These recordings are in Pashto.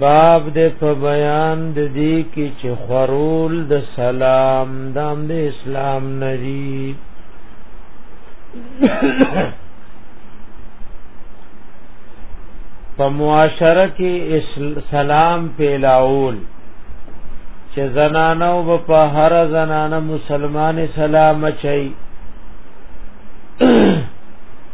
باب د په بیان د دې کې چې خورول د سلام دام د اسلام ندی په معاشره کې سلام پیلاول چې زنانه او په هر زنانه مسلمان سلام چي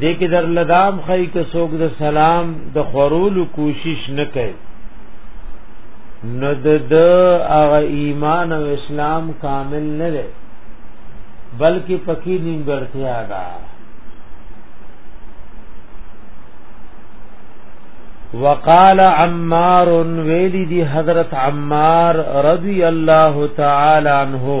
دې کې در لدام خی که څوک د سلام د خورولو کوشش نه کوي نو د د هغه ایمان او اسلام کامل نه دی بلکې پکې نیمګړتیا ده وقال عمار ویلی دی حضرت عمار رضی الله تعالی عنہ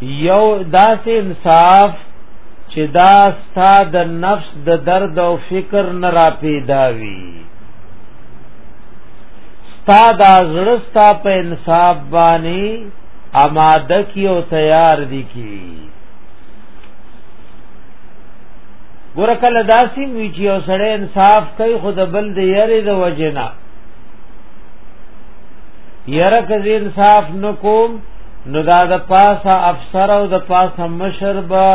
یو داسې انصاف چې دا ستا د نفس د درد او فکر نه را پیدا وي ستا د زړه ستا په انصاف باندې آماده کی او تیار دي کی ګور کله داسې وی چې یو سړی انصاف کوي خود بل د یری د وجنا یره کزی انصاف نکوم نو دا د پاسه افسر او د پاسه مشر با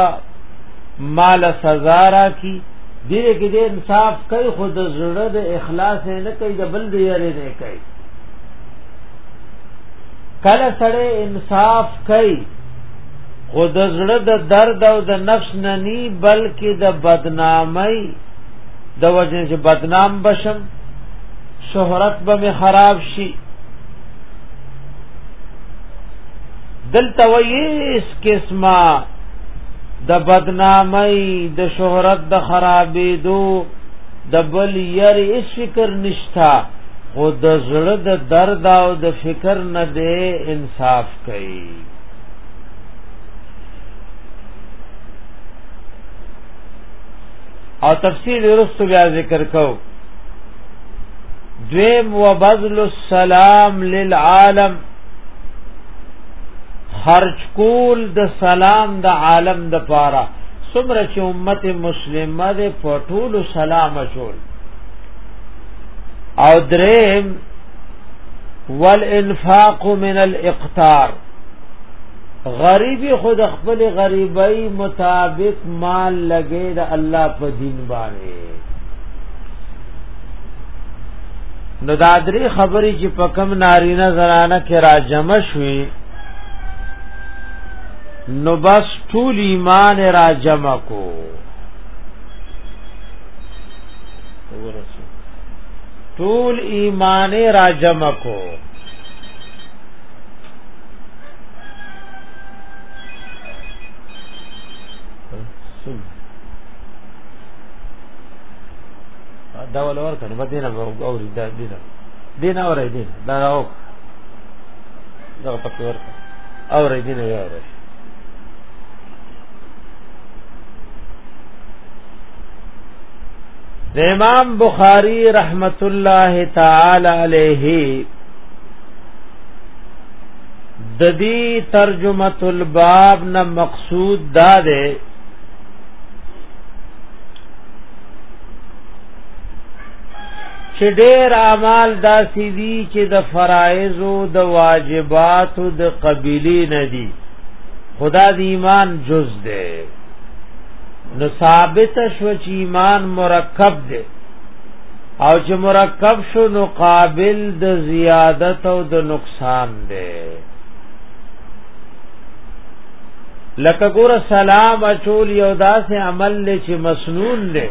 مال سزا را کی دیره کې د انصاف کوي خود زړه د اخلاص نه کوي د بل دی یری نه کوي کله سړی انصاف کوي خود زړه د درد او د نفس نه ني بلکې د بدنامۍ د وجه چې بدنام بشم شهرت به می خراب شي دلته ویس قسمه د بدنامۍ د شهرت د خرابې دو د بل ير اس فکر نشتا خود زړه د درد او د فکر نه دی انصاف کوي او تفصیل ورستو بیا ذکر کو دویم و بذل السلام للعالم خرج کول د سلام د عالم د پاره سمره چې امت مسلمه د پټول سلام چول او دریم والانفاق من الاقتار غریبی خود خپل غریبی مطابق مال لګې د الله په دین باندې نو دا درې خبرې چې په کم نارینه زنانه کې راجم شوي نو بس ټول ایمان راجم کو ورسو ټول ایمان را جمع کو دا ول اور کنه باندې نه او دا دې نه دې نه اورې دې دا راو دا په تور اورې دې نه اورې د امام بخاری رحمت الله تعالی علیه د دې ترجمه الباب نه مقصود دا ده چې ډېر اعمال داسې دي چې د فرایض او د واجبات او د قبلي نه دي خدا د ایمان جز ده نو ثابت شو چې ایمان مرکب دی او چې مرکب شو نو قابل د زیادت او د نقصان دی لکه ګور سلام اچول یو داسې عمل دی چې مسنون دی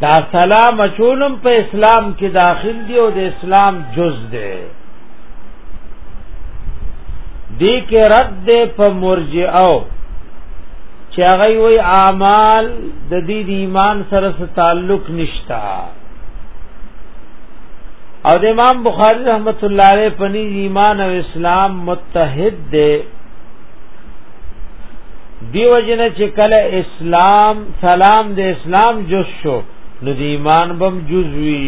دا سلام اچولم په اسلام کې داخل دی او د اسلام جز دی دی کې رد دې په مرجئو چې هغه وی اعمال د دې د ایمان سره څه تعلق نشتا او د امام بخاری رحمت الله علیه په نی ایمان او اسلام متحد دی دیو جن چې کله اسلام سلام د اسلام جز شو نو د ایمان بم جزوی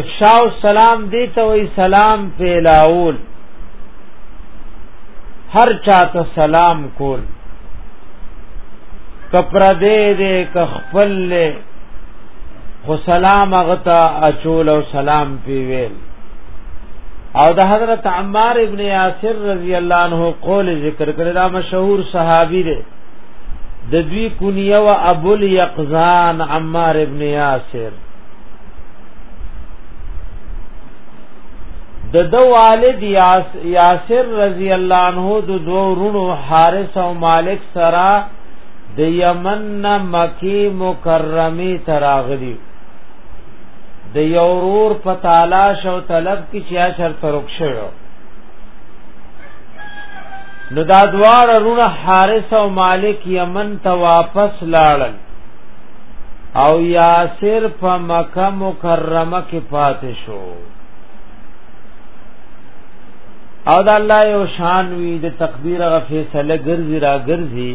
افشاء السلام دی ته وی سلام پیلاول هر چاته سلام کول کپر دې دې ک خپل له خو سلام غتا اچول او سلام پیویل او د حضرت عمار ابن یاسر رضی الله عنه قول ذکر کړی دا مشهور صحابي دی د دوی کنیه و ابو الیقظان عمار ابن یاسر د دو والد یاسر رضی الله عنه د دو رونو حارث او مالک سرا د یمن مکی مکرمی تراغلی د یورور په تالاش او طلب کې چیا شر ترک شوی نو دا دوار رونه حارث او مالک یمن ته واپس لاړل او یاسر په مکه مکرمه کې پاتې شو او د الله یو شان وی د تقدیر غ فیصله ګرځي را ګرځي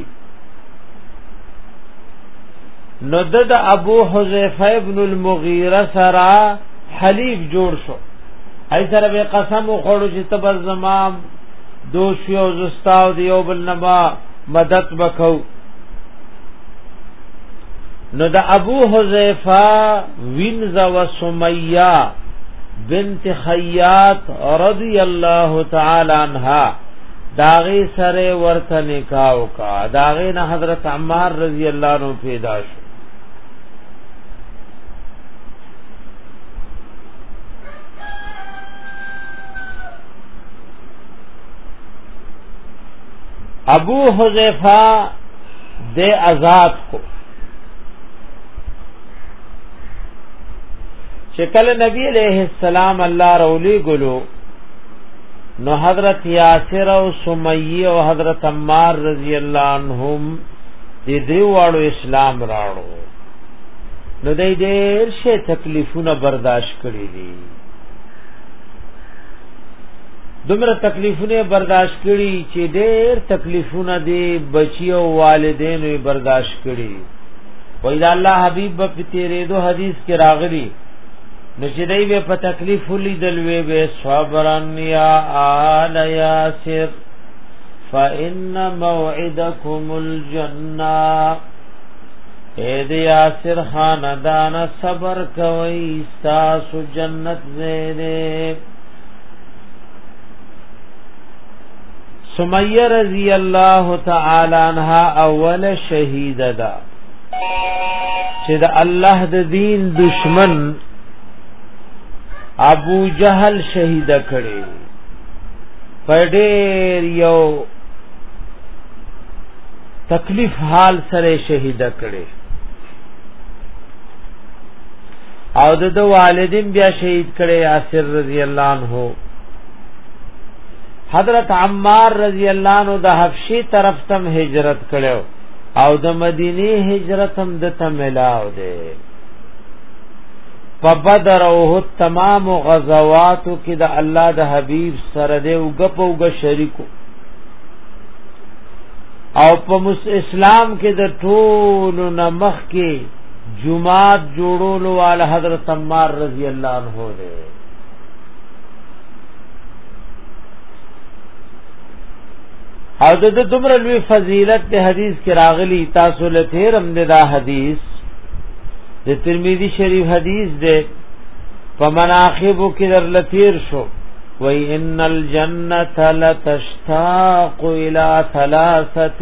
نو د ابو حذیفه ابن المغیره سره حلیف جوړ شو ای سره به قسم وخوړو چې تبر زمام دوشي او زستاو دیو بل نبا مدد وکاو نو د ابو حذیفه وینز و سمیہ بنت خیات رضی الله تعالی عنها داغه سره ورته نکاح وکا داغه نه حضرت عمار رضی الله عنه پیدا شو ابو حذیفه د آزاد کو چې کله نبی علیہ السلام الله رولی ګلو نو حضرت یاسر او سمیه او حضرت عمار رضی الله عنهم دې دیوالو اسلام راړو نو دې ډېر شه تکلیفونه برداشت کړی دي دومره تکلیفونه برداشت کړي چې ډېر تکلیفونه دي بچي او والدین یې برداشت کړي وای دا الله حبیب په تیرې دو حدیث کې راغلي نشدای به په تکلیف لیدل وی به صبرن یا آل یاسر فإن موعدكم الجنه اے دی یاسر خاندان صبر کوي تاسو جنت زیده سمیه رضی اللہ تعالی عنها اول شهید ده چې د الله د دین دشمن ابو جهل شهید کړي پډیر یو تکلیف حال سره شهید کړي او د دو والدین بیا شهید کړي یاسر رضی الله عنه حضرت عمار رضی الله عنه د حبشي طرف تم هجرت کړو او د مدینه هجرت هم د تملاو دی په بدر او تمام غزواتو کې د الله د حبیب سره دی او غپ او غ شریکو او په اسلام کې د ټولو نمخ کې جمعات جوړولو وال حضرت عمار رضی الله عنه دی او د د دومره لوی فضیلت ته حدیث کې راغلی تاسو له تیرم د دا حدیث د ترمذی شریف حدیث ده په مناقب کې در لتیر شو وای ان الجنه لتشتاق الى ثلاثه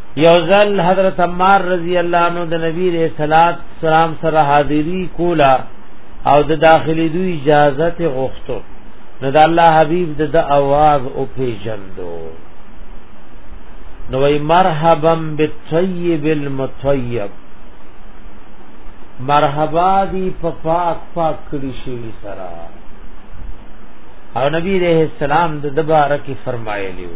یوزل حضرت عمار رضی الله عنه د نبی رسول الله سلام سره حاضری کولا او د داخلي دوی اجازه ته غوښتو نو د الله حبیب د د आवाज او پیجندو نو وی مرحبا بالطیب المطیب مرحبا دی په پاک پاک کړي شي سره او نبی رحم السلام د دبارک فرمایلیو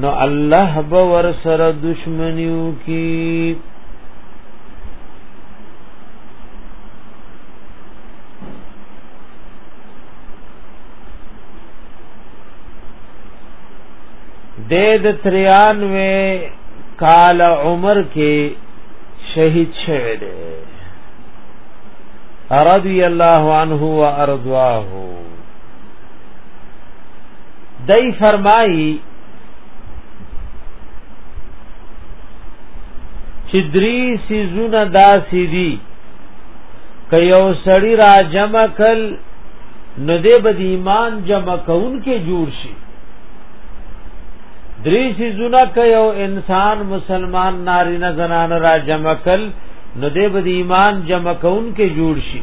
نو الله به ور سره دشمنیو کی د 93 کال عمر کې شهید شوه دی رضی الله عنه وارضاه دای فرمایي چې درې سيزونه داسې دي که یو سړی را جمع کل نو دې بد ایمان جمع کون کې جوړ شي درې سيزونه که یو انسان مسلمان ناری نه زنان را جمع کل نو دې بد ایمان جمع کون کې جوړ شي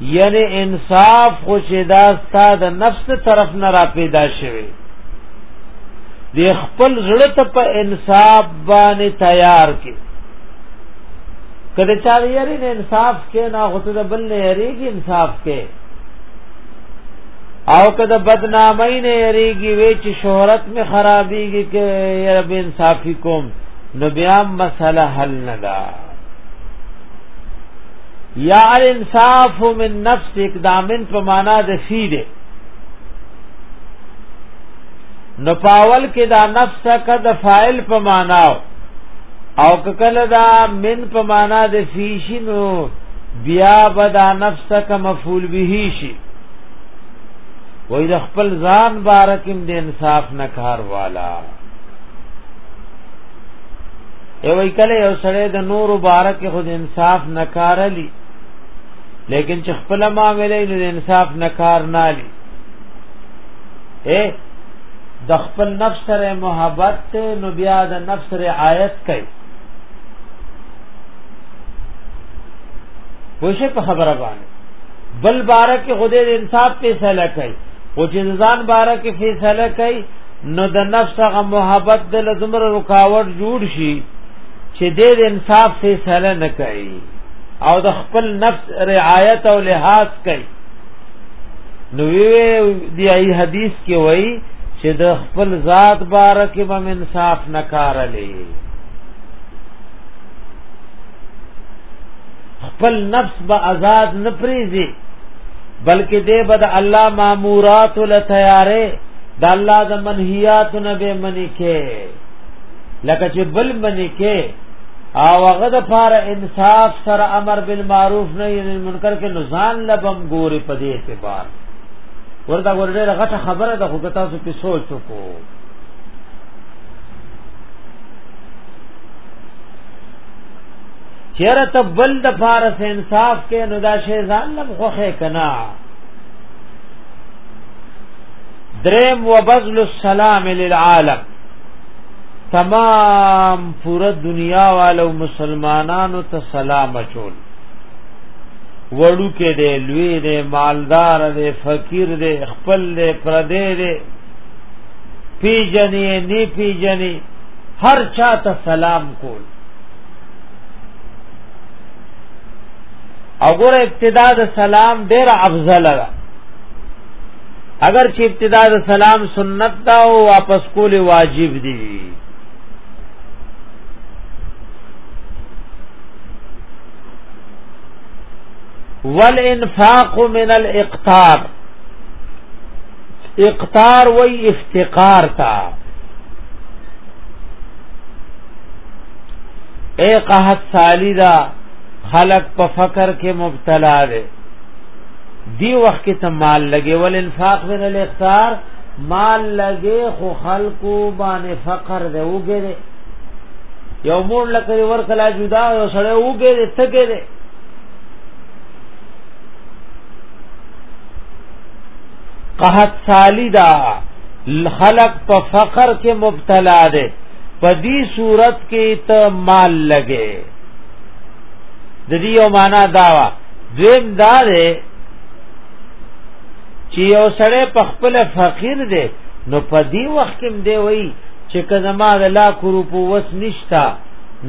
یعنی انصاف خو چې دا ستا د نفس طرف نه را پیدا شوی د خپل زړه ته په انصاف باندې تیار کې کله چا یاري نه انصاف کې نه غوته د بل نه یریږي انصاف کې او کده بدنامی نه یریږي وی چې شهرت می خرابېږي کې یا رب انصافی کوم نو بیا مسله حل نه ده یا الانصاف من نفس اقدامن په معنا د فی ده نو پاول کې دا نفس کا د فاعل په معنا او کله دا من په معنا د فی شنو بیا بدا نفس کا مفعول به شي وای د خپل ځان بارکم د انصاف نه کار والا ای وای کله یو سړی د نور مبارک خود انصاف نکارلی لیکن چې خپل معاملې د انصاف نکار نه لی اے د خپل نفس سره محبت ته نو بیا د نفس رعایت کوي پوښه په خبره باندې بل بارک خدای د انصاف په فیصله کوي او چې ځان بارک فیصله کوي نو د نفس هغه محبت د لزمر رکاوټ جوړ شي چې د انصاف فیصله نه کوي او د خپل نفس رعایت او لحاظ کوي نو دی ای حدیث کې وای چې د خپل ذات بارکه به انصاف نه کارلې خپل نفس به آزاد نه پریزي بلکې دې بد الله مامورات له تیارې د الله د منهیات نه به منی کې لکه چې بل منی کې او هغه د فار انصاف سره امر بالمعروف نه یې منکر کې نزان لبم ګوري په دې اعتبار ورته ورته غټه خبره ده خو تاسو په سوچ وکړو چیرې ته بل د فارس انصاف کې نو دا شی ځان لم خوخه کنا دریم وبذل السلام للعالم تمام پورا دنیا والو مسلمانانو ته سلام اچول وړو کې دې لوی دې مالدار دې فقیر دې خپل دې پردې دې پیجنې نه پیجنې هر چا ته سلام کول او ګوره ابتدا د سلام ډیر افضل ده اگر چې ابتدا د سلام سنت دا او واپس کول واجب دي والانفاق من الاقتار اقتار وای افتقار تا اے قحط سالی دا خلق په فقر کې مبتلا دي دی وخت کې ته مال لګي ول انفاق من الاختار مال لګي خو خلقو باندې فقر دی وګره یو مور لکه ورکلا جدا یو سړی وګره ته ګره قحط سالی دا خلق په فقر کې مبتلا دي په دې صورت کې ته مال لګي د دې یو معنا داوا دویم دا ده چې یو سړی په خپل فقیر دی نو په دې وخت کې دی وای چې کله ما د لا کورو په وس نشتا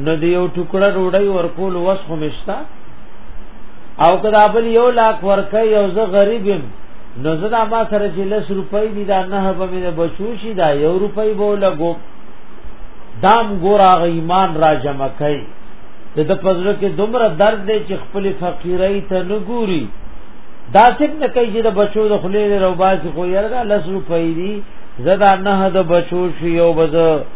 نو د یو ټوکړه روړی ورکول وس خو مشتا او کدا بل یو لاک ورکه یو زه غریبم نو زه دا ما سره چې لس روپۍ دي دا نه به مې بچو شي دا یو روپۍ به لګو دام ګورا غ ایمان را جمع کړي د د پزړه کې دومره درد دی چې خپل فقیرای ته نه ګوري دا څنګه نه کوي چې د بچو د خلې روباسي خو یره لس روپۍ دي زدا نه د بچو شي یو بز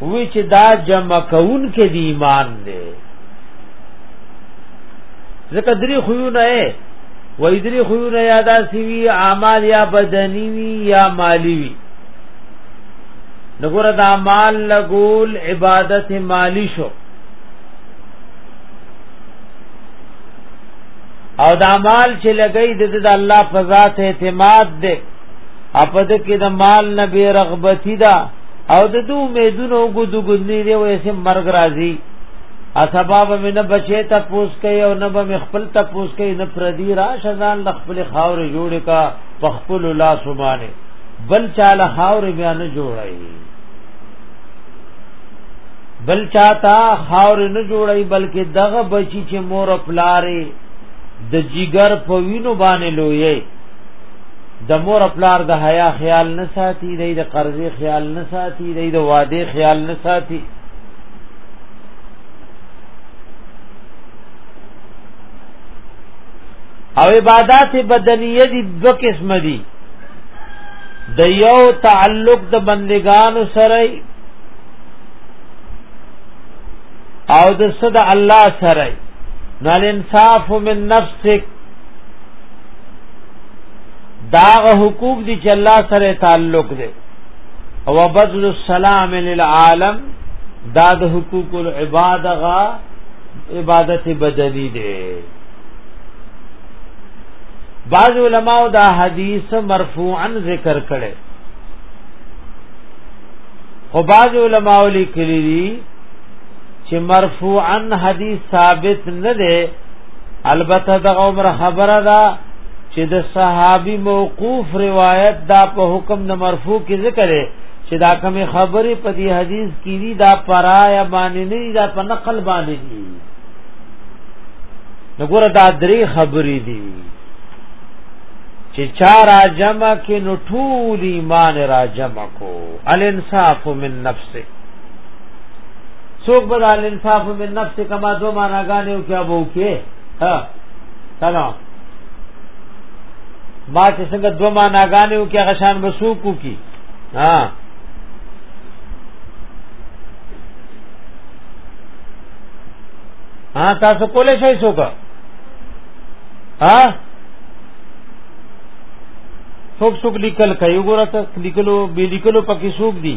وی چې دا جمع کون کې دی ایمان دی ځکه درې خوونه اے وې درې خوونه یادا سی وی اعمال یا بدنی وی یا مالی وی نګور دا مال لګول عبادت مالی شو او دا مال چې لګی د الله په ذات اعتماد دی اپد کې د مال نه بے رغبتی دا او د دو امیدونو ګدو ګدلی دی وې سم مرګ راځي اسباب مې نه بچې ته پوس کوي او نه به خپل ته پوس کوي نه پردي را شزان د خپل خاور جوړ کا پخپل لا سبانه بل چاله خاور بیا نه جوړي بل چاته خاور نه جوړي بلکې دغه بچي چې مور پلاره د جګر په وینو باندې لوی د مور خپلار د حیا خیال نه ساتي دی د قرضې خیال نه ساتي دی د واده خیال نه ساتي او عبادت بدنیه دي دو قسم دي د یو تعلق د بندگانو سره او د صد الله سره نال انصاف من نفسک داغه حقوق دی چې الله سره تعلق دی او بدل السلام للعالم دا د حقوق العباد غا عبادت بدنی دی بعض علماء دا حدیث مرفوعا ذکر کړي او بعض علماء لیکلي چې مرفوعا حدیث ثابت نه دی البته د عمر خبره ده چې د صحابي موقوف روایت دا په حکم د مرفوع کې ذکر دی چې دا کومه خبره په دې حدیث کې دي دا پرایا باندې نه دي دا په نقل باندې دي نګور دا درې خبرې دي چې چار جمع کې نو ټول ایمان را جمع کو الانصاف من نفسه څوک به الانصاف من نفس کما دو معنا غانیو کیا بو کې ها سلام ما چې څنګه دو معنا غانیو کې غشان بسوکو کی ها ها تاسو کولای شئ څوک ها څوک څوک لیکل کوي وګوره ته لیکلو به لیکلو پکې څوک دي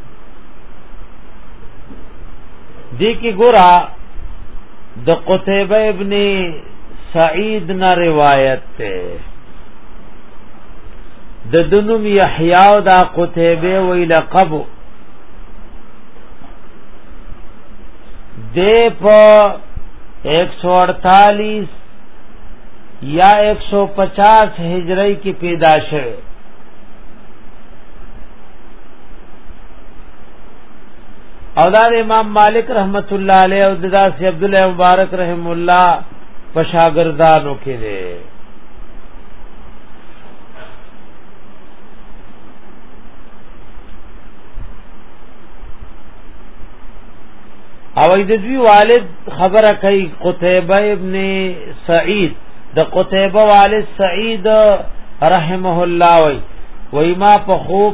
دی کی ګورا د قتیبه ابن سعید نا روایت ته د دنم یحیی او دا قتیبه وی لقب دی په 148 یا 150 هجری کې پیدا شوه او دا امام مالک رحمت الله علیه او ددا سی عبد الله مبارک رحم الله په شاګردانو کې دی او د دوی والد خبره کوي قتيبه ابن سعید د قتيبه والد سعید رحمه الله وای وای ما په خوب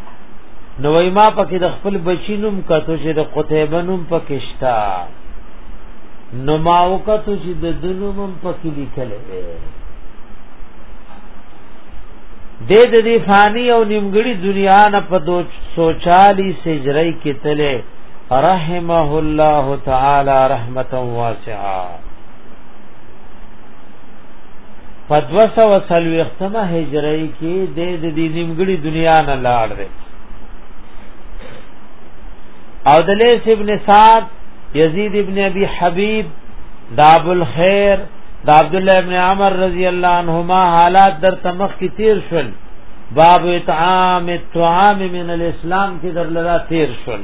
نو وای ما پکې د خپل بچینوم کتو چې د قتیبه نوم پکې شتا نو ما وکتو چې د دنوم پکې لیکل دی د د دی فانی او نیمګړي دنیا نه په دو سوچالی سجری کې تله رحمه الله تعالی رحمتا واسعه په 240مه هجری کې د دې نیمګړي دنیا نه لاړ دی او د لیث ابن سعد یزید ابن ابي حبیب داب الخير د عبد الله ابن عمر رضی الله عنهما حالات در تمخ کی تیر شول باب اطعام الطعام من الاسلام کی در لرا تیر شول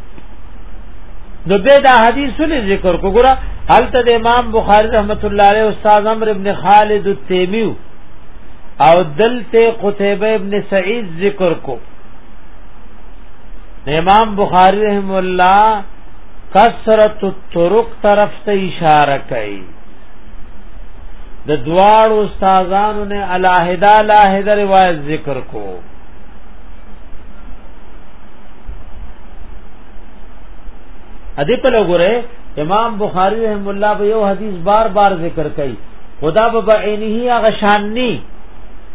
نو به دا حدیث ولې ذکر کو ګره حالت د امام بخاری رحمت الله علیه استاد امر ابن خالد التیمی او دلته قتیبه ابن سعید ذکر کو امام بخاری رحم الله کثرت الطرق طرف ته اشاره کوي د دواړو استادانو نه الاهدا لاهدا روایت ذکر کو ادي په لګوره امام بخاری رحم الله به یو حدیث بار بار ذکر کوي خدا به بعینه هغه شان ني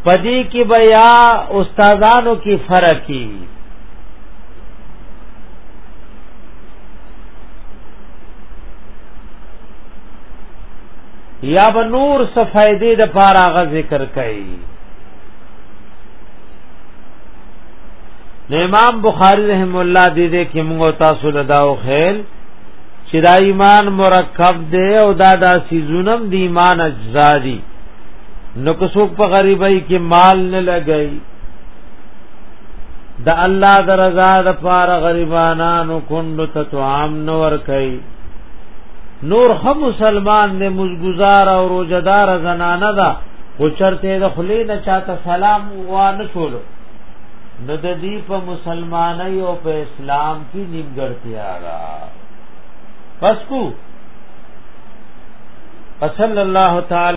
پدی کې بیا استادانو کې فرق کی یا به نور صفایدې د پاره غ ذکر کوي نو امام بخاری رحم الله دې دې کې موږ تاسو لداو خیل چې دا ایمان مرکب دی او دا د سيزونم د ایمان اجزا دي نو که څوک په غریبۍ کې مال نه لګي د الله د رضا د پاره غریبانانو کندو ته طعام نه ور کوي نور هم مسلمان نه مزګزار او روزدار زنانه ده خو چرته د خلی نه چاته سلام وا نه شول نو د دې په مسلمانۍ او په اسلام کې نیمګړتیا را پس کو صلی الله تعالی